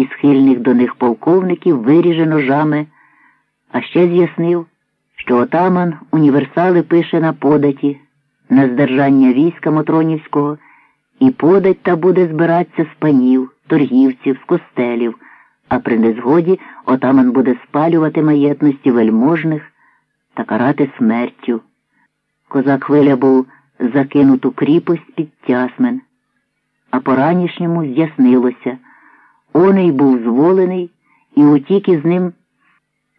і схильних до них полковників виріже ножами, а ще з'яснив, що отаман універсали пише на податі, на здержання війська Мотронівського, і подать та буде збиратися з панів, торгівців, з костелів, а при незгоді отаман буде спалювати маєтності вельможних та карати смертю. Козак хвиля був закинут у кріпость під тясмен, а по ранішньому з'яснилося. Оней був зволений, і утік із ним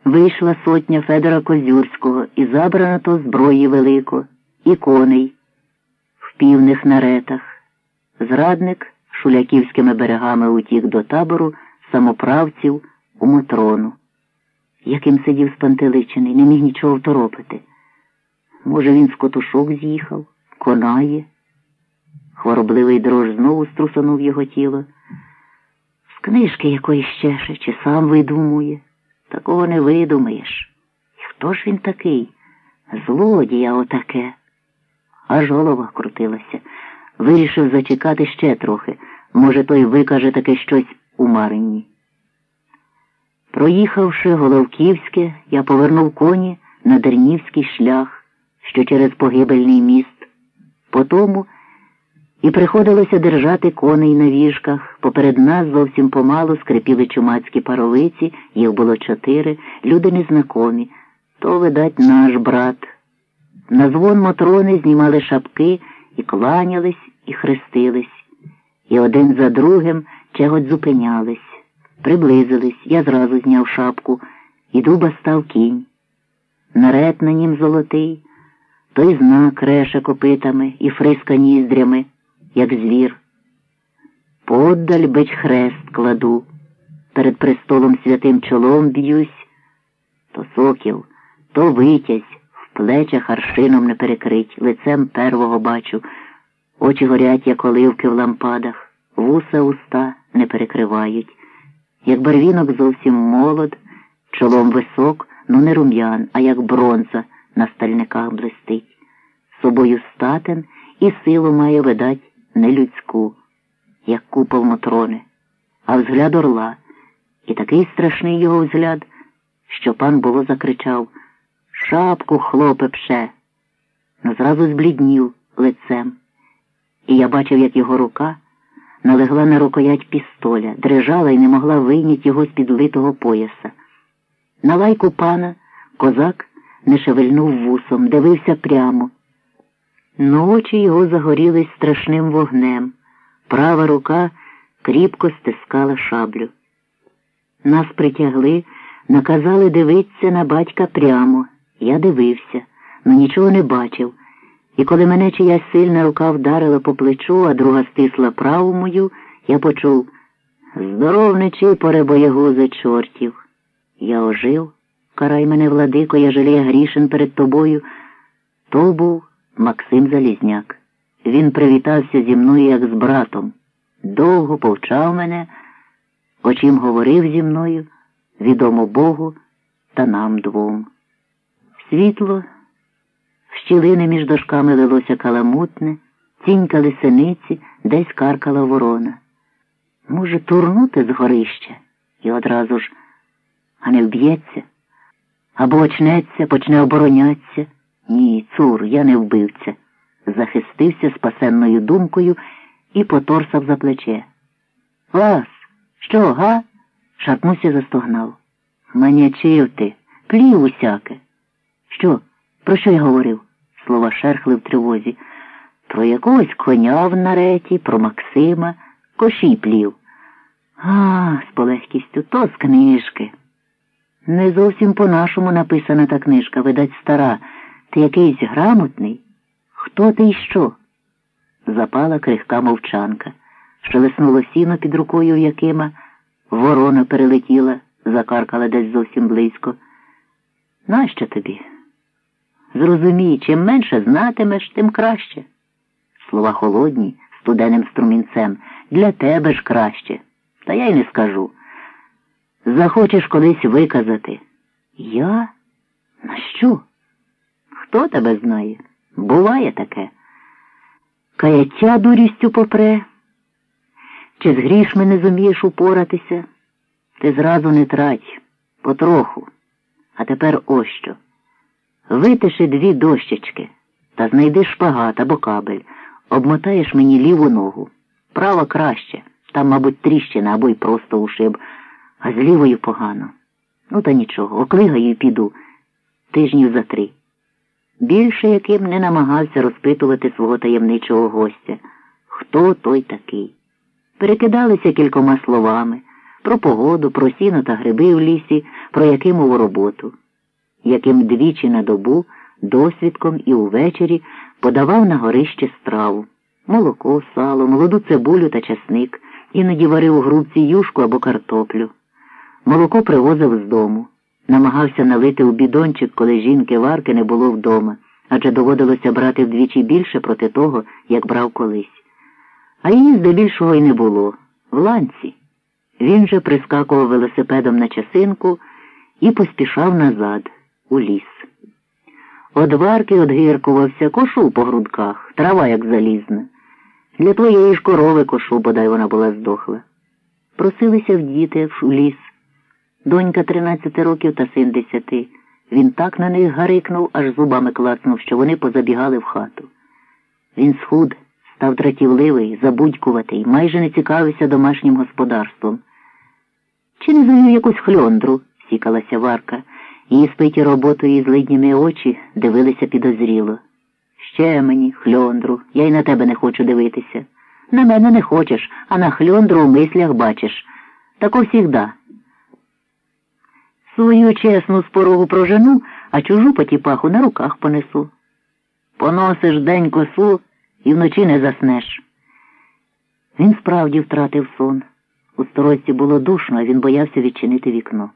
вийшла сотня Федора Козюрського і забрано то зброї велико, і коней в півних наретах. Зрадник шуляківськими берегами утік до табору самоправців у Мотрону. Яким сидів спантеличений, не міг нічого второпити. Може, він з котушок з'їхав, конає. Хворобливий дрож знову струсанув його тіло. Книжки якоїсь чеше, чи сам видумує. Такого не видумаєш. І хто ж він такий? Злодія отаке. Аж голова крутилася. Вирішив зачекати ще трохи. Може, той викаже таке щось у Марині. Проїхавши Головківське, я повернув коні на Дернівський шлях, що через погибельний міст. Потому і приходилося держати коней на віжках. Поперед нас зовсім помалу скрипіли чумацькі паровиці, їх було чотири, люди незнакомі. То, видать, наш брат. На дзвон Мотрони знімали шапки і кланялись, і хрестились. І один за другим чогось зупинялись. Приблизились, я зразу зняв шапку, і дуба став кінь. Наред на нім золотий, той знак реше копитами і фриска ніздрями, як звір. Подаль бить хрест кладу, перед престолом святим чолом б'юсь, то сокіл, то витязь, в плечах аршином не перекрить, лицем первого бачу, очі горять, як оливки в лампадах, вуса уста не перекривають. Як барвінок зовсім молод, чолом висок, ну не рум'ян, а як бронза на стальниках блистить. Собою статен і силу має, видать, не людську, як купол Мотрони, а взгляд орла. І такий страшний його взгляд, що пан було закричав Шапку, хлопе, пше. Но зразу збліднів лицем. І я бачив, як його рука налегла на рукоять пістоля, дрижала і не могла вийняти його з під литого пояса. На лайку пана козак не шевельнув вусом, дивився прямо. Но очі його загорілись страшним вогнем. Права рука кріпко стискала шаблю. Нас притягли, наказали дивитися на батька прямо. Я дивився, но нічого не бачив. І коли мене чиясь сильна рука вдарила по плечу, а друга стисла праву мою, я почув Здоров не чипоре, чортів. Я ожив, карай мене, владико, я жаліє грішин перед тобою. То був Максим Залізняк. Він привітався зі мною, як з братом. Довго повчав мене, о чим говорив зі мною, відомо Богу та нам двом. Світло. В щілини між дошками лилося каламутне, цінькали синиці, десь каркала ворона. Може, турнути з горища і одразу ж, а не вб'ється, або очнеться, почне оборонятися. Ні, цур, я не вбивця. Захистився спасенною думкою і поторсав за плече. Вас, що, га? шарпнувся застогнав. Манячив ти, плів усяке. Що? Про що я говорив? Слова шерхли в тривозі. Про якогось коня в нареті, про Максима, кошій плів. А, з полегкістю, то з книжки. Не зовсім по-нашому написана та книжка, видать, стара. Ти якийсь грамотний? Хто ти і що? Запала крихка мовчанка. Шелеснуло сіно під рукою Якима, ворона перелетіла, закаркала десь зовсім близько. Нащо тобі? Зрозумій, чим менше знатимеш, тим краще. Слова холодні, студеним струмінцем. Для тебе ж краще. Та я й не скажу. Захочеш колись виказати. Я? На що? Хто тебе знає? Буває таке. Каяття дурістю попре. Чи з грішми не зумієш упоратися? Ти зразу не трать, потроху. А тепер ось що. Витиши дві дощечки та знайди шпагат або кабель, обмотаєш мені ліву ногу. Права краще, там, мабуть, тріщина або й просто ушиб, а з лівою погано. Ну, та нічого, оклигаю і піду тижнів за три. Більше яким не намагався розпитувати свого таємничого гостя, хто той такий. Перекидалися кількома словами про погоду, про сіно та гриби в лісі, про якимову роботу, яким двічі на добу, досвідком і увечері подавав на горище страву молоко, сало, молоду цибулю та часник, іноді варив у грубці юшку або картоплю. Молоко привозив з дому, намагався налити у бідончик, коли жінки варки не було вдома, адже доводилося брати вдвічі більше проти того, як брав колись. А її здебільшого й не було в ланці. Він же прискакував велосипедом на часинку і поспішав назад, у ліс. Од варки одгіркувався, кошу по грудках, трава як залізна. Для твоєї ж корови кошу, бодай вона була здохла. Просилися в діти в ліс. Донька тринадцяти років та син десяти. Він так на них гарикнув, аж зубами клацнув, що вони позабігали в хату. Він схуд, став дратівливий, забудькуватий, майже не цікавився домашнім господарством. Чи не завів якусь хльондру? сікалася Варка. Її спиті роботою і злидніми очі дивилися підозріло. Ще мені, хльондру, я й на тебе не хочу дивитися. На мене не хочеш, а на хльондру в мислях бачиш. Тако всігда. Свою чесну спорогу прожену, а чужу потіпаху на руках понесу. Поносиш день косу і вночі не заснеш. Він справді втратив сон. У сторожці було душно, а він боявся відчинити вікно.